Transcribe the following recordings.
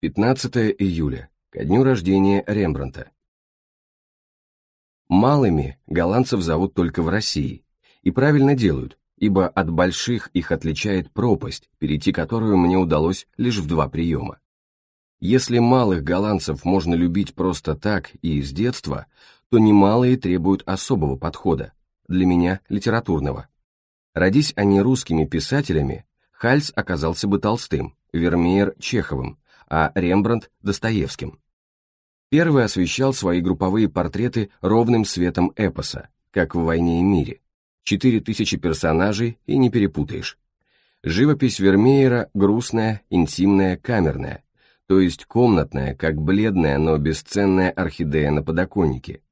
15 июля, ко дню рождения Рембранта. Малыми голландцев зовут только в России, и правильно делают, ибо от больших их отличает пропасть, перейти которую мне удалось лишь в два приема. Если малых голландцев можно любить просто так и с детства, то немалые требуют особого подхода, для меня литературного. Родись они русскими писателями, Хальс оказался бы Толстым, Вермеер – Чеховым, а Рембрандт – Достоевским. Первый освещал свои групповые портреты ровным светом эпоса, как в «Войне и мире». Четыре тысячи персонажей и не перепутаешь. Живопись Вермеера грустная, интимная, камерная, то есть комнатная, как бледная, но бесценная орхидея на подоконнике.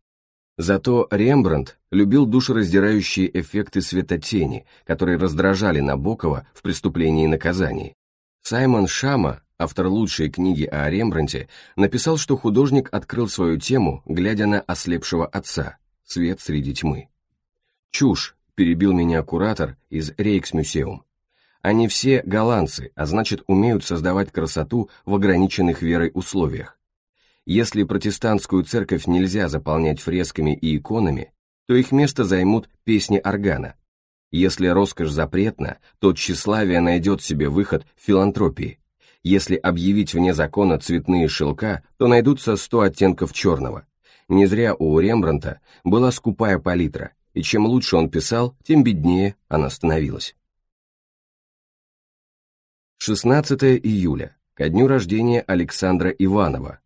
Зато Рембрандт любил душераздирающие эффекты светотени, которые раздражали Набокова в «Преступлении и наказании». Саймон Шама автор лучшей книги о Рембранте, написал, что художник открыл свою тему, глядя на ослепшего отца, свет среди тьмы. «Чушь», — перебил меня куратор из Рейксмюсеум. «Они все голландцы, а значит, умеют создавать красоту в ограниченных верой условиях. Если протестантскую церковь нельзя заполнять фресками и иконами, то их место займут песни органа. Если роскошь запретна, то тщеславие найдет себе выход в филантропии. Если объявить вне закона цветные шелка, то найдутся сто оттенков черного. Не зря у Рембранта была скупая палитра, и чем лучше он писал, тем беднее она становилась. 16 июля, ко дню рождения Александра Иванова.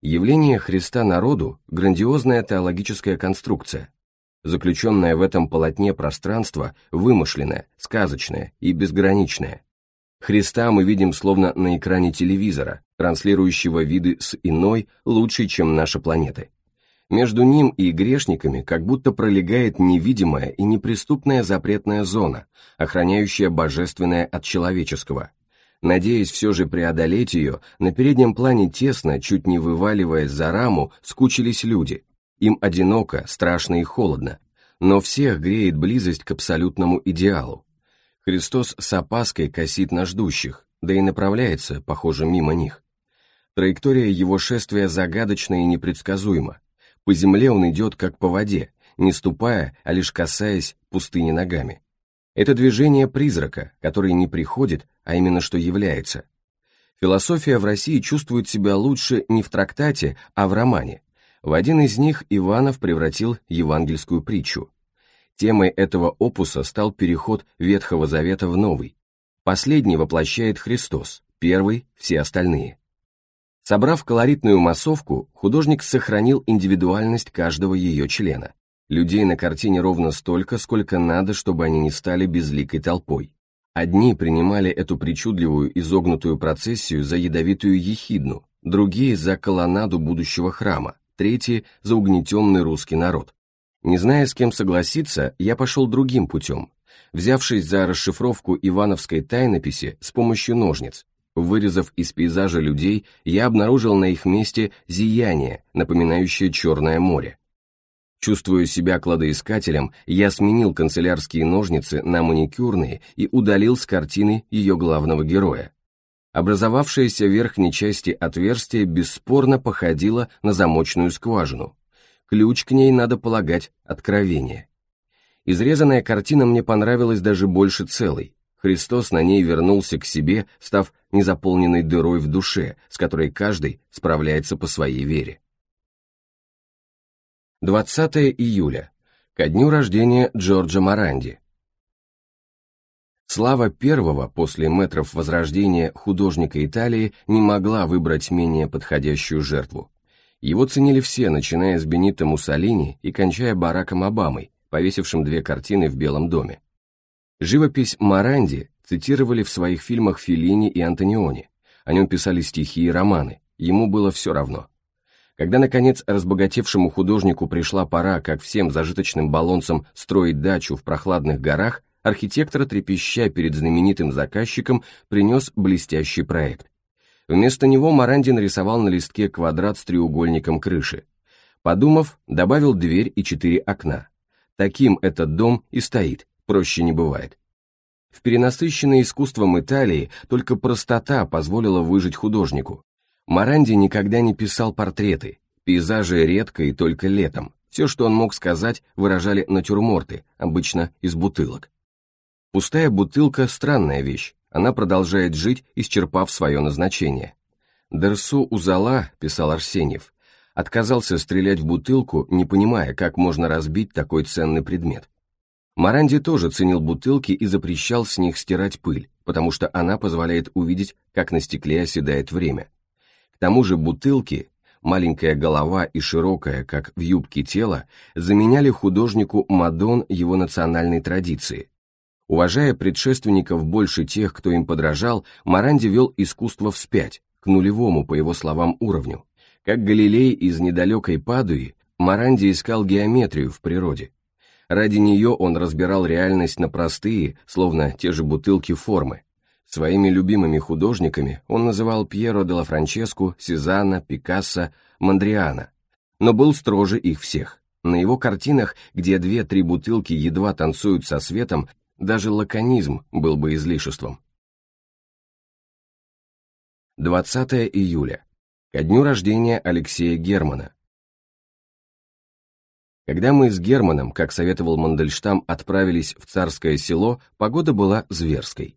Явление Христа народу – грандиозная теологическая конструкция. Заключенное в этом полотне пространство вымышленное, сказочное и безграничное – Христа мы видим словно на экране телевизора, транслирующего виды с иной, лучшей, чем наша планеты. Между ним и грешниками как будто пролегает невидимая и неприступная запретная зона, охраняющая божественное от человеческого. Надеясь все же преодолеть ее, на переднем плане тесно, чуть не вываливаясь за раму, скучились люди. Им одиноко, страшно и холодно, но всех греет близость к абсолютному идеалу, Христос с опаской косит на ждущих, да и направляется, похоже, мимо них. Траектория его шествия загадочна и непредсказуема. По земле он идет как по воде, не ступая, а лишь касаясь пустыни ногами. Это движение призрака, который не приходит, а именно что является. Философия в России чувствует себя лучше не в трактате, а в романе. В один из них Иванов превратил евангельскую притчу. Темой этого опуса стал переход Ветхого Завета в Новый. Последний воплощает Христос, первый – все остальные. Собрав колоритную массовку, художник сохранил индивидуальность каждого ее члена. Людей на картине ровно столько, сколько надо, чтобы они не стали безликой толпой. Одни принимали эту причудливую изогнутую процессию за ядовитую ехидну, другие – за колоннаду будущего храма, третьи – за угнетенный русский народ. Не зная, с кем согласиться, я пошел другим путем, взявшись за расшифровку ивановской тайнописи с помощью ножниц. Вырезав из пейзажа людей, я обнаружил на их месте зияние, напоминающее Черное море. Чувствуя себя кладоискателем, я сменил канцелярские ножницы на маникюрные и удалил с картины ее главного героя. Образовавшееся в верхней части отверстие бесспорно походило на замочную скважину. Ключ к ней, надо полагать, откровение. Изрезанная картина мне понравилась даже больше целой. Христос на ней вернулся к себе, став незаполненной дырой в душе, с которой каждый справляется по своей вере. 20 июля. Ко дню рождения Джорджа Маранди. Слава первого после метров возрождения художника Италии не могла выбрать менее подходящую жертву. Его ценили все, начиная с Бенита Муссолини и кончая Бараком Обамой, повесившим две картины в Белом доме. Живопись Маранди цитировали в своих фильмах Феллини и Антониони. О нем писали стихи и романы, ему было все равно. Когда, наконец, разбогатевшему художнику пришла пора, как всем зажиточным баллонцам строить дачу в прохладных горах, архитектор, трепеща перед знаменитым заказчиком, принес блестящий проект. Вместо него Маранди нарисовал на листке квадрат с треугольником крыши. Подумав, добавил дверь и четыре окна. Таким этот дом и стоит, проще не бывает. В перенасыщенной искусством Италии только простота позволила выжить художнику. Маранди никогда не писал портреты, пейзажи редко и только летом. Все, что он мог сказать, выражали натюрморты, обычно из бутылок. Пустая бутылка – странная вещь, она продолжает жить, исчерпав свое назначение. «Дерсу Узала», — писал Арсеньев, — отказался стрелять в бутылку, не понимая, как можно разбить такой ценный предмет. Маранди тоже ценил бутылки и запрещал с них стирать пыль, потому что она позволяет увидеть, как на стекле оседает время. К тому же бутылки, маленькая голова и широкая, как в юбке тело, заменяли художнику Мадон его национальной традиции, Уважая предшественников больше тех, кто им подражал, Маранди вел искусство вспять, к нулевому, по его словам, уровню. Как Галилей из недалекой Падуи, Маранди искал геометрию в природе. Ради нее он разбирал реальность на простые, словно те же бутылки формы. Своими любимыми художниками он называл Пьеро де ла Франческу, Сезанна, Пикассо, Мандриана, но был строже их всех. На его картинах, где две-три бутылки едва танцуют со светом, даже лаконизм был бы излишеством. 20 июля. Ко дню рождения Алексея Германа. Когда мы с Германом, как советовал Мандельштам, отправились в царское село, погода была зверской.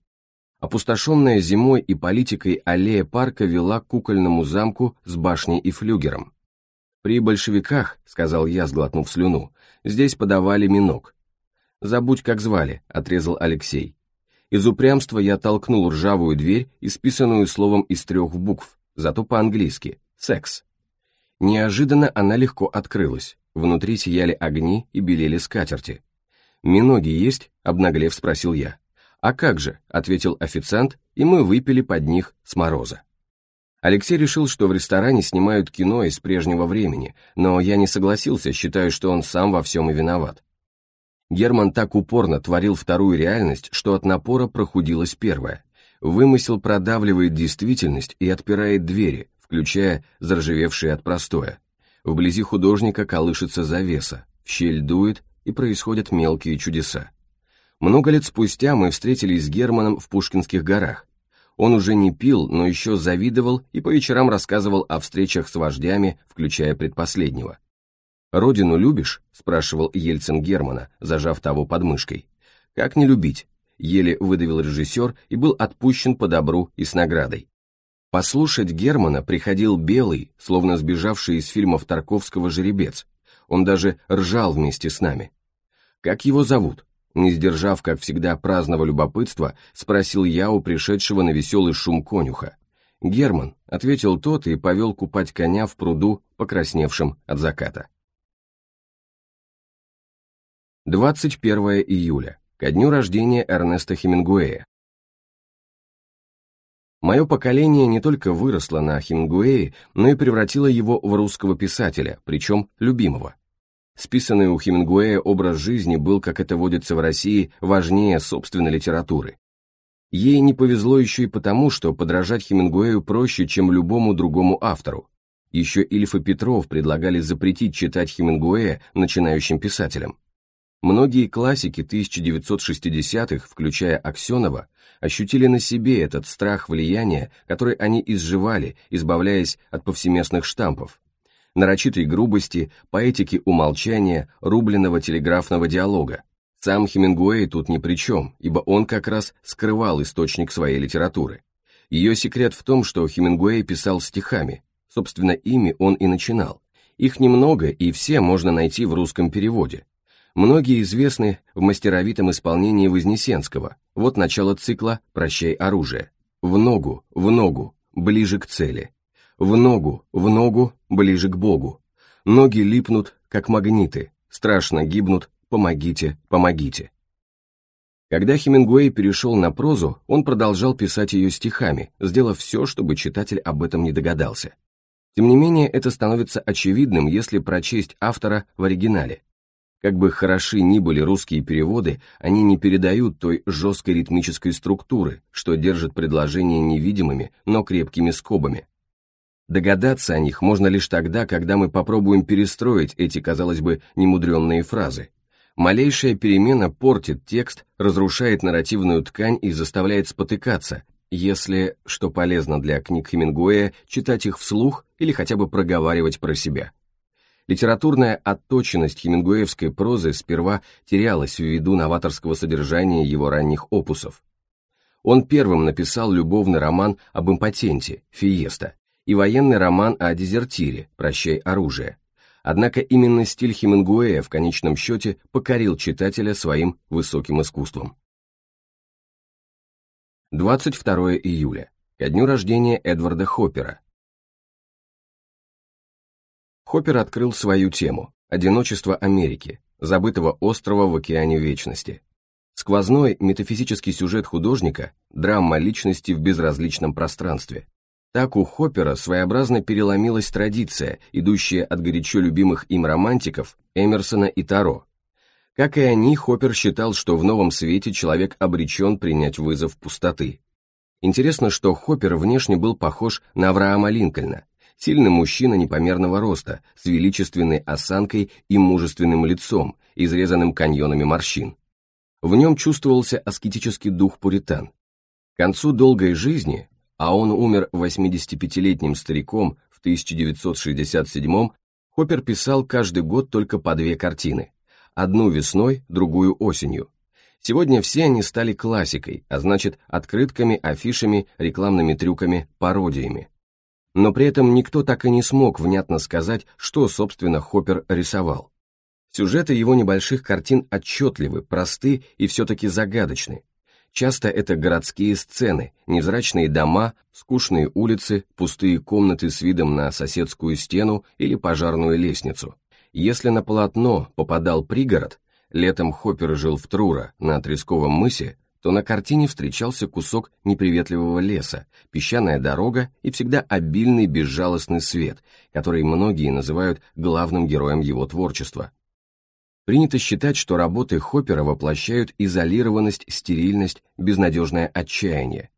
Опустошенная зимой и политикой аллея парка вела к кукольному замку с башней и флюгером. «При большевиках», — сказал я, сглотнув слюну, — «здесь подавали минок, «Забудь, как звали», — отрезал Алексей. Из упрямства я толкнул ржавую дверь, исписанную словом из трех букв, зато по-английски «секс». Неожиданно она легко открылась. Внутри сияли огни и белели скатерти. «Миноги есть?» — обнаглев спросил я. «А как же?» — ответил официант, и мы выпили под них с мороза. Алексей решил, что в ресторане снимают кино из прежнего времени, но я не согласился, считая, что он сам во всем и виноват. Герман так упорно творил вторую реальность, что от напора прохудилась первая. Вымысел продавливает действительность и отпирает двери, включая заржавевшие от простоя. Вблизи художника колышется завеса, щель дует, и происходят мелкие чудеса. Много лет спустя мы встретились с Германом в Пушкинских горах. Он уже не пил, но еще завидовал и по вечерам рассказывал о встречах с вождями, включая предпоследнего. «Родину любишь?» – спрашивал Ельцин Германа, зажав того подмышкой. «Как не любить?» – еле выдавил режиссер и был отпущен по добру и с наградой. Послушать Германа приходил белый, словно сбежавший из фильмов Тарковского жеребец. Он даже ржал вместе с нами. «Как его зовут?» Не сдержав, как всегда, праздного любопытства, спросил я у пришедшего на веселый шум конюха. «Герман», — ответил тот и повел купать коня в пруду, покрасневшим от заката. 21 июля, ко дню рождения Эрнеста Хемингуэя. Мое поколение не только выросло на Хемингуэе, но и превратило его в русского писателя, причем любимого. Списанный у Хемингуэя образ жизни был, как это водится в России, важнее собственной литературы. Ей не повезло еще и потому, что подражать Хемингуэю проще, чем любому другому автору. Еще Ильф и Петров предлагали запретить читать Хемингуэя начинающим писателям. Многие классики 1960-х, включая Аксенова, ощутили на себе этот страх влияния, который они изживали, избавляясь от повсеместных штампов. Нарочитой грубости, поэтики умолчания, рубленного телеграфного диалога. Сам Хемингуэй тут ни при чем, ибо он как раз скрывал источник своей литературы. Ее секрет в том, что Хемингуэй писал стихами, собственно, ими он и начинал. Их немного, и все можно найти в русском переводе – Многие известны в мастеровитом исполнении Вознесенского. Вот начало цикла «Прощай оружие». В ногу, в ногу, ближе к цели. В ногу, в ногу, ближе к Богу. Ноги липнут, как магниты, страшно гибнут, помогите, помогите. Когда Хемингуэй перешел на прозу, он продолжал писать ее стихами, сделав все, чтобы читатель об этом не догадался. Тем не менее, это становится очевидным, если прочесть автора в оригинале. Как бы хороши ни были русские переводы, они не передают той жесткой ритмической структуры, что держит предложения невидимыми, но крепкими скобами. Догадаться о них можно лишь тогда, когда мы попробуем перестроить эти, казалось бы, немудренные фразы. Малейшая перемена портит текст, разрушает нарративную ткань и заставляет спотыкаться, если, что полезно для книг Хемингуэя, читать их вслух или хотя бы проговаривать про себя. Литературная отточенность хемингуэевской прозы сперва терялась ввиду новаторского содержания его ранних опусов. Он первым написал любовный роман об импотенте «Фиеста» и военный роман о дезертире «Прощай оружие». Однако именно стиль Хемингуэя в конечном счете покорил читателя своим высоким искусством. 22 июля, ко дню рождения Эдварда Хоппера, Хоппер открыл свою тему – одиночество Америки, забытого острова в океане вечности. Сквозной метафизический сюжет художника – драма личности в безразличном пространстве. Так у Хоппера своеобразно переломилась традиция, идущая от горячо любимых им романтиков Эмерсона и Таро. Как и они, Хоппер считал, что в новом свете человек обречен принять вызов пустоты. Интересно, что Хоппер внешне был похож на Авраама Линкольна, Сильный мужчина непомерного роста, с величественной осанкой и мужественным лицом, изрезанным каньонами морщин. В нем чувствовался аскетический дух пуритан. К концу долгой жизни, а он умер 85-летним стариком в 1967 Хоппер писал каждый год только по две картины. Одну весной, другую осенью. Сегодня все они стали классикой, а значит, открытками, афишами, рекламными трюками, пародиями но при этом никто так и не смог внятно сказать, что, собственно, Хоппер рисовал. Сюжеты его небольших картин отчетливы, просты и все-таки загадочны. Часто это городские сцены, невзрачные дома, скучные улицы, пустые комнаты с видом на соседскую стену или пожарную лестницу. Если на полотно попадал пригород, летом Хоппер жил в Трура на Тресковом мысе, то на картине встречался кусок неприветливого леса, песчаная дорога и всегда обильный безжалостный свет, который многие называют главным героем его творчества. Принято считать, что работы Хоппера воплощают изолированность, стерильность, безнадежное отчаяние.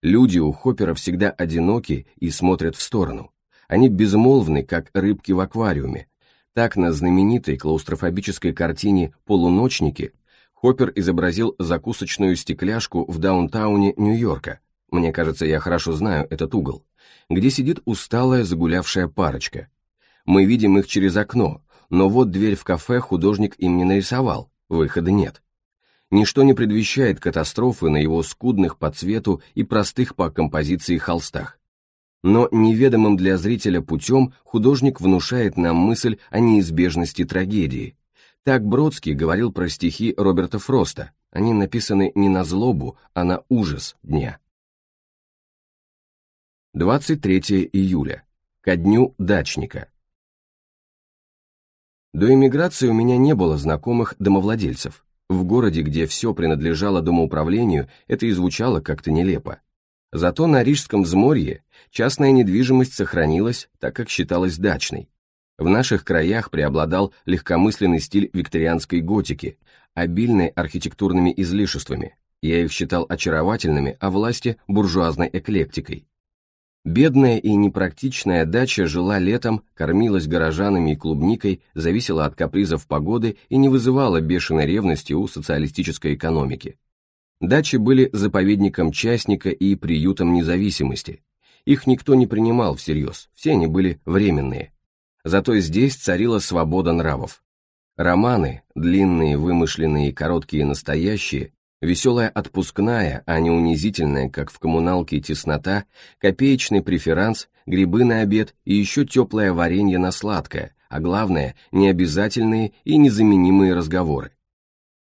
Люди у Хоппера всегда одиноки и смотрят в сторону. Они безмолвны, как рыбки в аквариуме. Так на знаменитой клаустрофобической картине «Полуночники» Хоппер изобразил закусочную стекляшку в даунтауне Нью-Йорка. Мне кажется, я хорошо знаю этот угол, где сидит усталая загулявшая парочка. Мы видим их через окно, но вот дверь в кафе художник им не нарисовал, выхода нет. Ничто не предвещает катастрофы на его скудных по цвету и простых по композиции холстах. Но неведомым для зрителя путем художник внушает нам мысль о неизбежности трагедии, так Бродский говорил про стихи Роберта Фроста. Они написаны не на злобу, а на ужас дня. 23 июля. Ко дню дачника. До эмиграции у меня не было знакомых домовладельцев. В городе, где все принадлежало домоуправлению, это и звучало как-то нелепо. Зато на Рижском взморье частная недвижимость сохранилась, так как считалась дачной. В наших краях преобладал легкомысленный стиль викторианской готики, обильный архитектурными излишествами. Я их считал очаровательными, а власти – буржуазной эклектикой. Бедная и непрактичная дача жила летом, кормилась горожанами и клубникой, зависела от капризов погоды и не вызывала бешеной ревности у социалистической экономики. Дачи были заповедником частника и приютом независимости. Их никто не принимал всерьез, все они были временные – Зато здесь царила свобода нравов. Романы, длинные, вымышленные, короткие, настоящие, веселая отпускная, а не унизительная, как в коммуналке теснота, копеечный преферанс, грибы на обед и еще теплое варенье на сладкое, а главное, необязательные и незаменимые разговоры.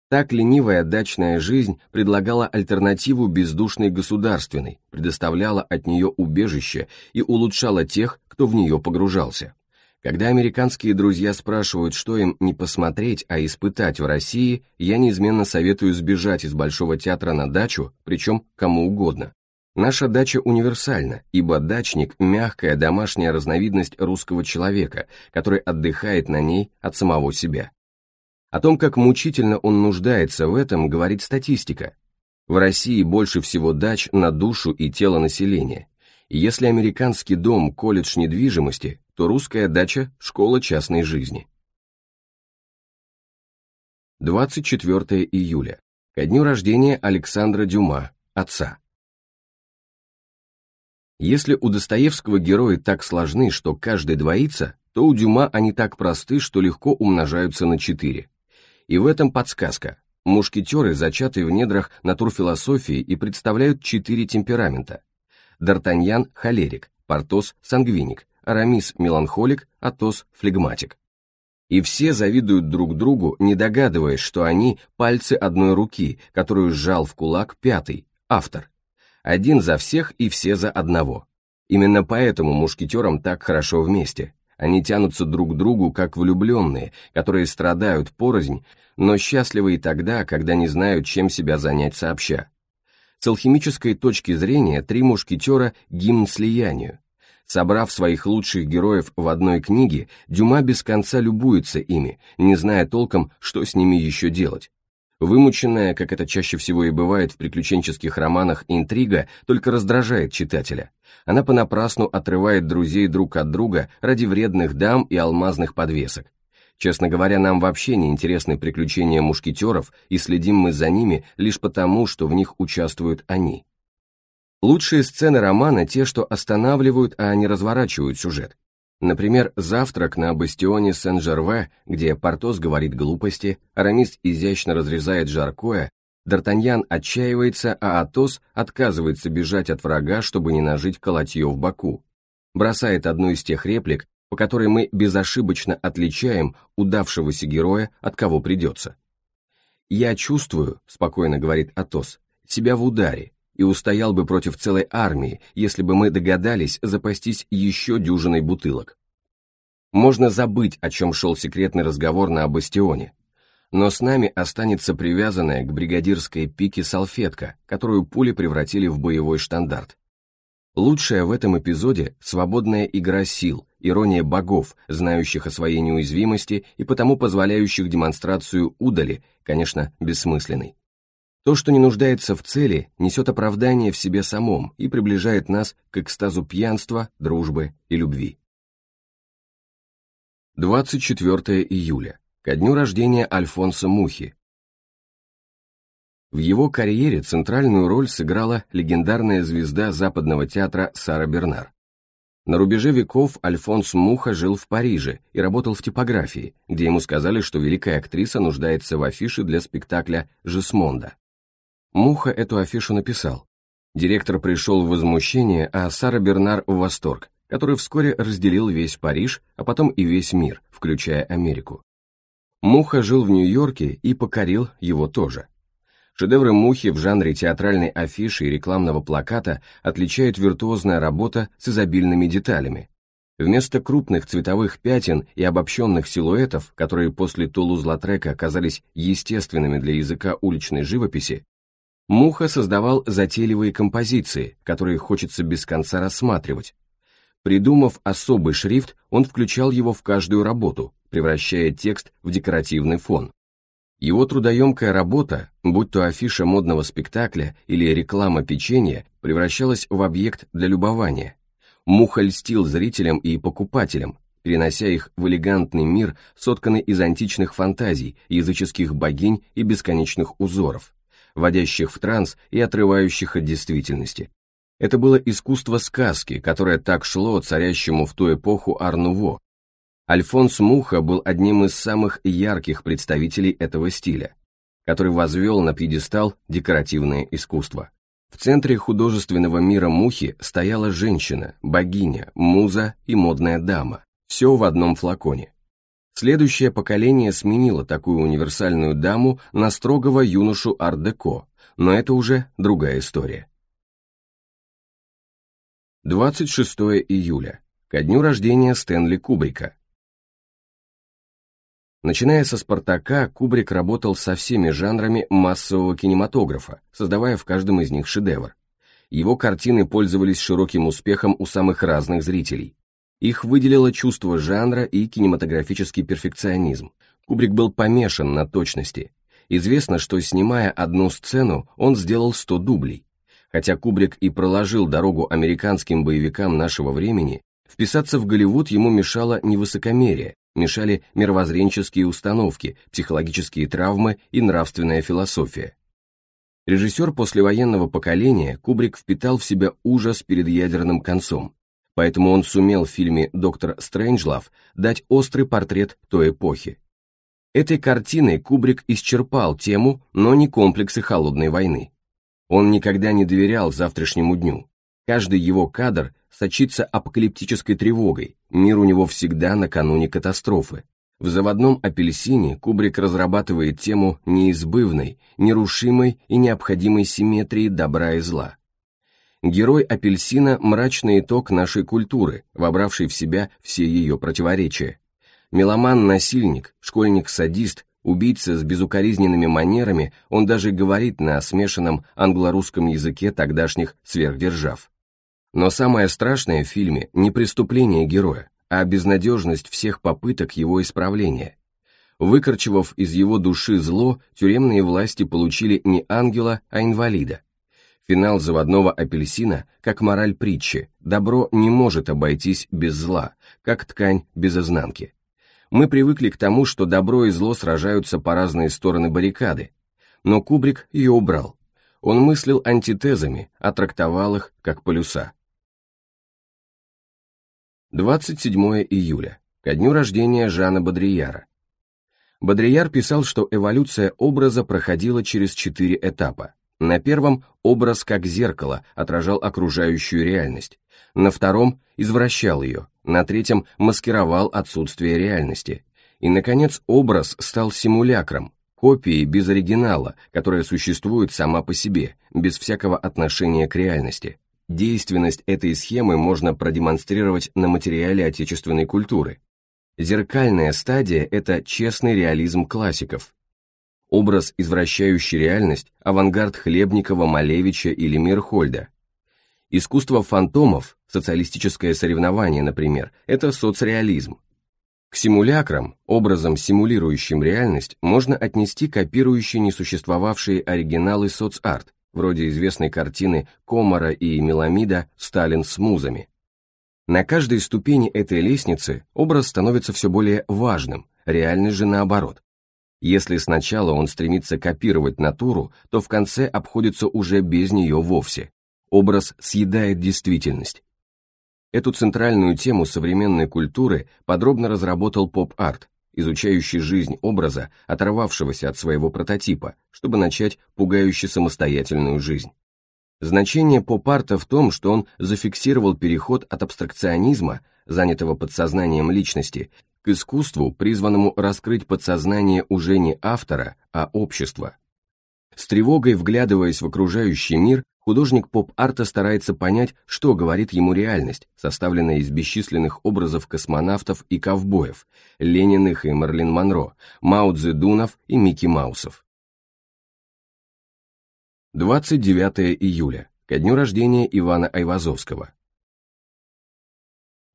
Так ленивая дачная жизнь предлагала альтернативу бездушной государственной, предоставляла от нее убежище и улучшала тех, кто в нее погружался. Когда американские друзья спрашивают, что им не посмотреть, а испытать в России, я неизменно советую сбежать из Большого театра на дачу, причем кому угодно. Наша дача универсальна, ибо дачник – мягкая домашняя разновидность русского человека, который отдыхает на ней от самого себя. О том, как мучительно он нуждается в этом, говорит статистика. В России больше всего дач на душу и тело населения. И если американский дом – колледж недвижимости, то русская дача – школа частной жизни. 24 июля. Ко дню рождения Александра Дюма, отца. Если у Достоевского герои так сложны, что каждый двоится, то у Дюма они так просты, что легко умножаются на четыре. И в этом подсказка. Мушкетеры зачатые в недрах натурфилософии и представляют четыре темперамента. Д'Артаньян – холерик, Портос – сангвиник, Арамис – меланхолик, Атос – флегматик. И все завидуют друг другу, не догадываясь, что они – пальцы одной руки, которую сжал в кулак пятый, автор. Один за всех и все за одного. Именно поэтому мушкетерам так хорошо вместе. Они тянутся друг к другу, как влюбленные, которые страдают порознь, но счастливы и тогда, когда не знают, чем себя занять сообща. С алхимической точки зрения три мушкетера – гимн слиянию, Собрав своих лучших героев в одной книге, Дюма без конца любуется ими, не зная толком, что с ними еще делать. Вымученная, как это чаще всего и бывает в приключенческих романах, интрига только раздражает читателя. Она понапрасну отрывает друзей друг от друга ради вредных дам и алмазных подвесок. Честно говоря, нам вообще не интересны приключения мушкетеров, и следим мы за ними лишь потому, что в них участвуют они. Лучшие сцены романа те, что останавливают, а не разворачивают сюжет. Например, завтрак на бастионе Сен-Жерве, где Портос говорит глупости, Арамис изящно разрезает жаркое, Д'Артаньян отчаивается, а Атос отказывается бежать от врага, чтобы не нажить колотье в боку. Бросает одну из тех реплик, по которой мы безошибочно отличаем удавшегося героя от кого придется. «Я чувствую», — спокойно говорит Атос, — «себя в ударе, и устоял бы против целой армии, если бы мы догадались запастись еще дюжиной бутылок. Можно забыть, о чем шел секретный разговор на бастионе, но с нами останется привязанная к бригадирской пике салфетка, которую пули превратили в боевой штандарт. Лучшая в этом эпизоде – свободная игра сил, ирония богов, знающих о своей неуязвимости и потому позволяющих демонстрацию удали, конечно, бессмысленной. То, что не нуждается в цели, несет оправдание в себе самом и приближает нас к экстазу пьянства, дружбы и любви. 24 июля, ко дню рождения Альфонса Мухи. В его карьере центральную роль сыграла легендарная звезда западного театра Сара Бернар. На рубеже веков Альфонс Муха жил в Париже и работал в типографии, где ему сказали, что великая актриса нуждается в афише для спектакля «Жесмонда». Муха эту афишу написал. Директор пришел в возмущение, а Сара Бернар в восторг, который вскоре разделил весь Париж, а потом и весь мир, включая Америку. Муха жил в Нью-Йорке и покорил его тоже. Шедевры Мухи в жанре театральной афиши и рекламного плаката отличают виртуозная работа с изобильными деталями. Вместо крупных цветовых пятен и обобщенных силуэтов, которые после Тулуз-Латрека казались естественными для языка уличной живописи, Муха создавал затейливые композиции, которые хочется без конца рассматривать. Придумав особый шрифт, он включал его в каждую работу, превращая текст в декоративный фон. Его трудоемкая работа, будь то афиша модного спектакля или реклама печенья, превращалась в объект для любования. Муха льстил зрителям и покупателям, перенося их в элегантный мир, сотканный из античных фантазий, языческих богинь и бесконечных узоров вводящих в транс и отрывающих от действительности. Это было искусство сказки, которое так шло царящему в ту эпоху Арнуво. Альфонс Муха был одним из самых ярких представителей этого стиля, который возвел на пьедестал декоративное искусство. В центре художественного мира Мухи стояла женщина, богиня, муза и модная дама, все в одном флаконе. Следующее поколение сменило такую универсальную даму на строгого юношу ар-деко, но это уже другая история. 26 июля, ко дню рождения Стэнли Кубрика. Начиная со «Спартака», Кубрик работал со всеми жанрами массового кинематографа, создавая в каждом из них шедевр. Его картины пользовались широким успехом у самых разных зрителей. Их выделило чувство жанра и кинематографический перфекционизм. Кубрик был помешан на точности. Известно, что снимая одну сцену, он сделал 100 дублей. Хотя Кубрик и проложил дорогу американским боевикам нашего времени, вписаться в Голливуд ему мешало невысокомерие, мешали мировоззренческие установки, психологические травмы и нравственная философия. Режиссер послевоенного поколения Кубрик впитал в себя ужас перед ядерным концом, поэтому он сумел в фильме «Доктор Стрэнджлав» дать острый портрет той эпохи. Этой картиной Кубрик исчерпал тему, но не комплексы холодной войны. Он никогда не доверял завтрашнему дню. Каждый его кадр сочится апокалиптической тревогой, мир у него всегда накануне катастрофы. В «Заводном апельсине» Кубрик разрабатывает тему неизбывной, нерушимой и необходимой симметрии добра и зла. Герой апельсина – мрачный итог нашей культуры, вобравший в себя все ее противоречия. Меломан-насильник, школьник-садист, убийца с безукоризненными манерами, он даже говорит на смешанном англо-русском языке тогдашних сверхдержав. Но самое страшное в фильме не преступление героя, а безнадежность всех попыток его исправления. Выкорчевав из его души зло, тюремные власти получили не ангела, а инвалида. Финал заводного апельсина, как мораль притчи, добро не может обойтись без зла, как ткань без изнанки. Мы привыкли к тому, что добро и зло сражаются по разные стороны баррикады, но Кубрик ее убрал. Он мыслил антитезами, а трактовал их как полюса. 27 июля, ко дню рождения Жана Бодрияра. Бодрияр писал, что эволюция образа проходила через четыре этапа на первом образ как зеркало отражал окружающую реальность, на втором извращал ее, на третьем маскировал отсутствие реальности, и, наконец, образ стал симулякром, копией без оригинала, которая существует сама по себе, без всякого отношения к реальности. Действенность этой схемы можно продемонстрировать на материале отечественной культуры. Зеркальная стадия – это честный реализм классиков, образ, извращающий реальность, авангард Хлебникова, Малевича или Мирхольда. Искусство фантомов, социалистическое соревнование, например, это соцреализм. К симулякрам, образом, симулирующим реальность, можно отнести копирующие несуществовавшие оригиналы соцарт, вроде известной картины Комара и Меламида «Сталин с музами». На каждой ступени этой лестницы образ становится все более важным, реальность же наоборот. Если сначала он стремится копировать натуру, то в конце обходится уже без нее вовсе. Образ съедает действительность. Эту центральную тему современной культуры подробно разработал поп-арт, изучающий жизнь образа, оторвавшегося от своего прототипа, чтобы начать пугающе самостоятельную жизнь. Значение поп-арта в том, что он зафиксировал переход от абстракционизма, занятого подсознанием личности, к искусству, призванному раскрыть подсознание уже не автора, а общества. С тревогой вглядываясь в окружающий мир, художник поп-арта старается понять, что говорит ему реальность, составленная из бесчисленных образов космонавтов и ковбоев, Лениных и Мерлин Монро, Мао Цзэдунов и Микки Маусов. 29 июля, ко дню рождения Ивана Айвазовского.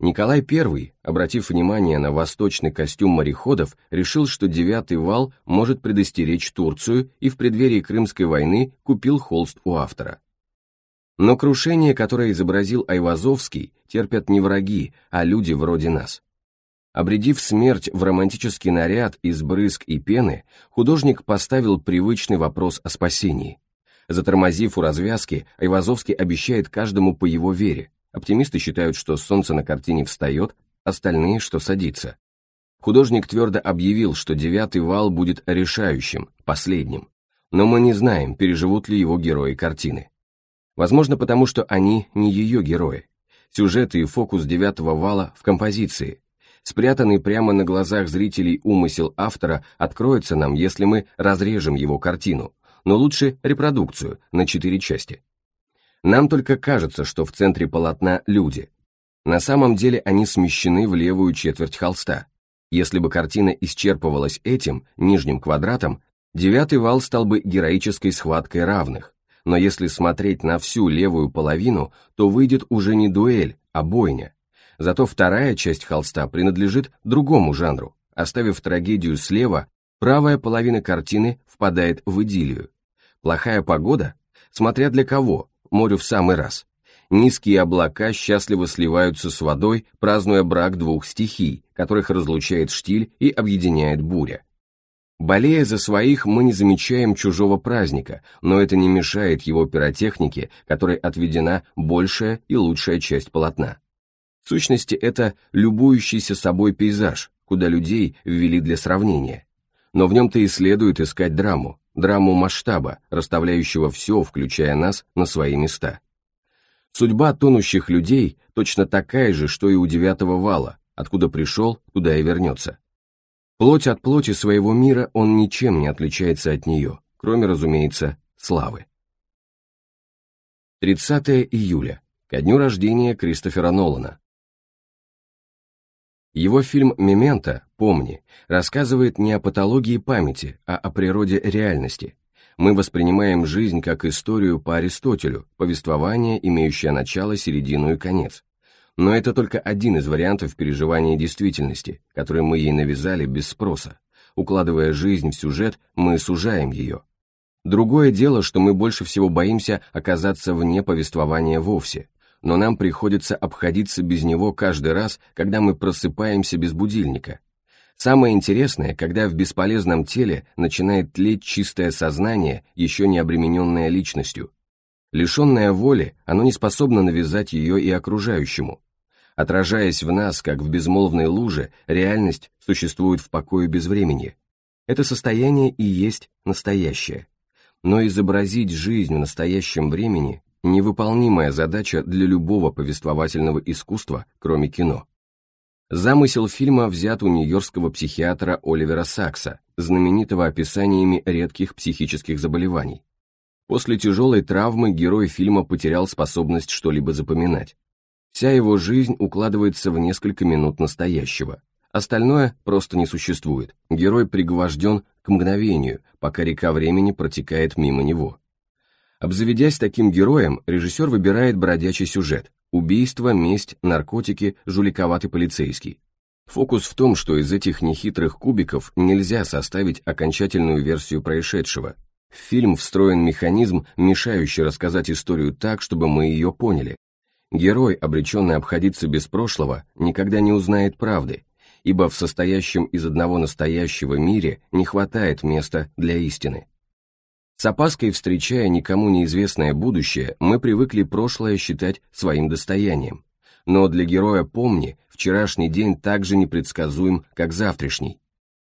Николай I, обратив внимание на восточный костюм мореходов, решил, что девятый вал может предостеречь Турцию и в преддверии Крымской войны купил холст у автора. Но крушение, которое изобразил Айвазовский, терпят не враги, а люди вроде нас. Обредив смерть в романтический наряд из брызг и пены, художник поставил привычный вопрос о спасении. Затормозив у развязки, Айвазовский обещает каждому по его вере – Оптимисты считают, что солнце на картине встает, остальные, что садится. Художник твердо объявил, что девятый вал будет решающим, последним. Но мы не знаем, переживут ли его герои картины. Возможно, потому что они не ее герои. Сюжет и фокус девятого вала в композиции. Спрятанный прямо на глазах зрителей умысел автора откроется нам, если мы разрежем его картину, но лучше репродукцию на четыре части. Нам только кажется, что в центре полотна люди. На самом деле они смещены в левую четверть холста. Если бы картина исчерпывалась этим, нижним квадратом, девятый вал стал бы героической схваткой равных. Но если смотреть на всю левую половину, то выйдет уже не дуэль, а бойня. Зато вторая часть холста принадлежит другому жанру. Оставив трагедию слева, правая половина картины впадает в идиллию. Плохая погода? Смотря для кого, морю в самый раз. Низкие облака счастливо сливаются с водой, празднуя брак двух стихий, которых разлучает штиль и объединяет буря. Болея за своих, мы не замечаем чужого праздника, но это не мешает его пиротехнике, которой отведена большая и лучшая часть полотна. В сущности, это любующийся собой пейзаж, куда людей ввели для сравнения но в нем-то и следует искать драму, драму масштаба, расставляющего все, включая нас, на свои места. Судьба тонущих людей точно такая же, что и у девятого вала, откуда пришел, туда и вернется. Плоть от плоти своего мира он ничем не отличается от нее, кроме, разумеется, славы. 30 июля, ко дню рождения Кристофера Нолана, его фильм «Мемента. Помни» рассказывает не о патологии памяти, а о природе реальности. Мы воспринимаем жизнь как историю по Аристотелю, повествование, имеющее начало, середину и конец. Но это только один из вариантов переживания действительности, который мы ей навязали без спроса. Укладывая жизнь в сюжет, мы сужаем ее. Другое дело, что мы больше всего боимся оказаться вне повествования вовсе но нам приходится обходиться без него каждый раз, когда мы просыпаемся без будильника. Самое интересное, когда в бесполезном теле начинает тлеть чистое сознание, еще не обремененное личностью. Лишенное воли, оно не способно навязать ее и окружающему. Отражаясь в нас, как в безмолвной луже, реальность существует в покое без времени. Это состояние и есть настоящее. Но изобразить жизнь в настоящем времени Невыполнимая задача для любого повествовательного искусства, кроме кино. Замысел фильма взят у нью-йоркского психиатра Оливера Сакса, знаменитого описаниями редких психических заболеваний. После тяжелой травмы герой фильма потерял способность что-либо запоминать. Вся его жизнь укладывается в несколько минут настоящего. Остальное просто не существует. Герой пригвожден к мгновению, пока река времени протекает мимо него. Обзаведясь таким героем, режиссер выбирает бродячий сюжет – убийство, месть, наркотики, жуликоватый полицейский. Фокус в том, что из этих нехитрых кубиков нельзя составить окончательную версию происшедшего. В фильм встроен механизм, мешающий рассказать историю так, чтобы мы ее поняли. Герой, обреченный обходиться без прошлого, никогда не узнает правды, ибо в состоящем из одного настоящего мире не хватает места для истины. С опаской встречая никому неизвестное будущее, мы привыкли прошлое считать своим достоянием. Но для героя помни, вчерашний день так же непредсказуем, как завтрашний.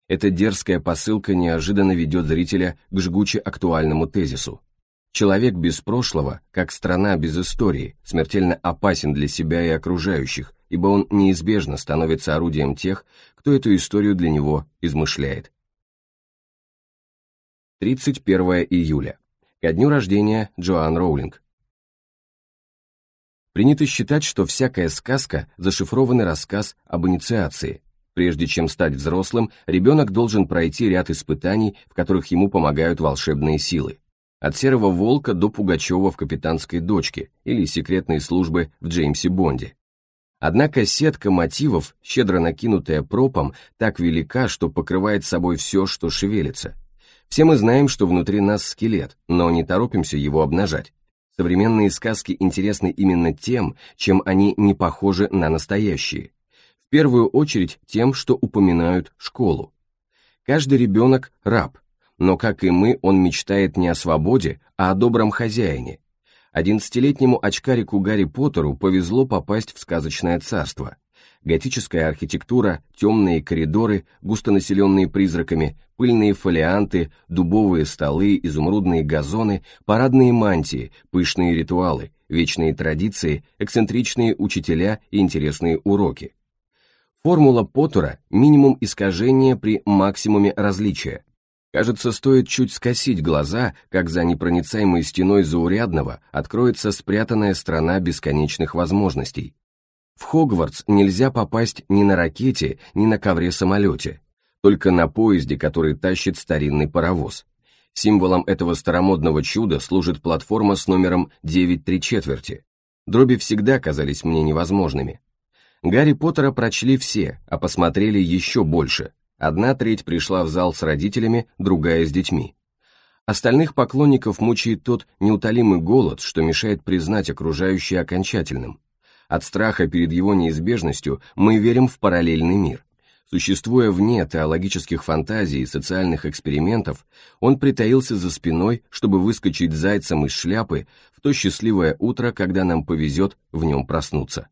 Эта дерзкая посылка неожиданно ведет зрителя к жгуче актуальному тезису. Человек без прошлого, как страна без истории, смертельно опасен для себя и окружающих, ибо он неизбежно становится орудием тех, кто эту историю для него измышляет. 31 июля. Ко дню рождения Джоан Роулинг. Принято считать, что всякая сказка – зашифрованный рассказ об инициации. Прежде чем стать взрослым, ребенок должен пройти ряд испытаний, в которых ему помогают волшебные силы. От «Серого волка» до Пугачева в «Капитанской дочке» или секретной службы» в «Джеймсе Бонде». Однако сетка мотивов, щедро накинутая пропом, так велика, что покрывает собой все, что шевелится. Все мы знаем, что внутри нас скелет, но не торопимся его обнажать. Современные сказки интересны именно тем, чем они не похожи на настоящие. В первую очередь тем, что упоминают школу. Каждый ребенок – раб, но, как и мы, он мечтает не о свободе, а о добром хозяине. Одиннадцатилетнему очкарику Гарри Поттеру повезло попасть в сказочное царство – готическая архитектура, темные коридоры, густонаселенные призраками, пыльные фолианты, дубовые столы, изумрудные газоны, парадные мантии, пышные ритуалы, вечные традиции, эксцентричные учителя и интересные уроки. Формула Поттера – минимум искажения при максимуме различия. Кажется, стоит чуть скосить глаза, как за непроницаемой стеной заурядного откроется спрятанная страна бесконечных возможностей. В Хогвартс нельзя попасть ни на ракете, ни на ковре-самолете, только на поезде, который тащит старинный паровоз. Символом этого старомодного чуда служит платформа с номером 9-3 четверти. Дроби всегда казались мне невозможными. Гарри Поттера прочли все, а посмотрели еще больше. Одна треть пришла в зал с родителями, другая с детьми. Остальных поклонников мучает тот неутолимый голод, что мешает признать окружающее окончательным. От страха перед его неизбежностью мы верим в параллельный мир. Существуя вне теологических фантазий и социальных экспериментов, он притаился за спиной, чтобы выскочить зайцем из шляпы в то счастливое утро, когда нам повезет в нем проснуться.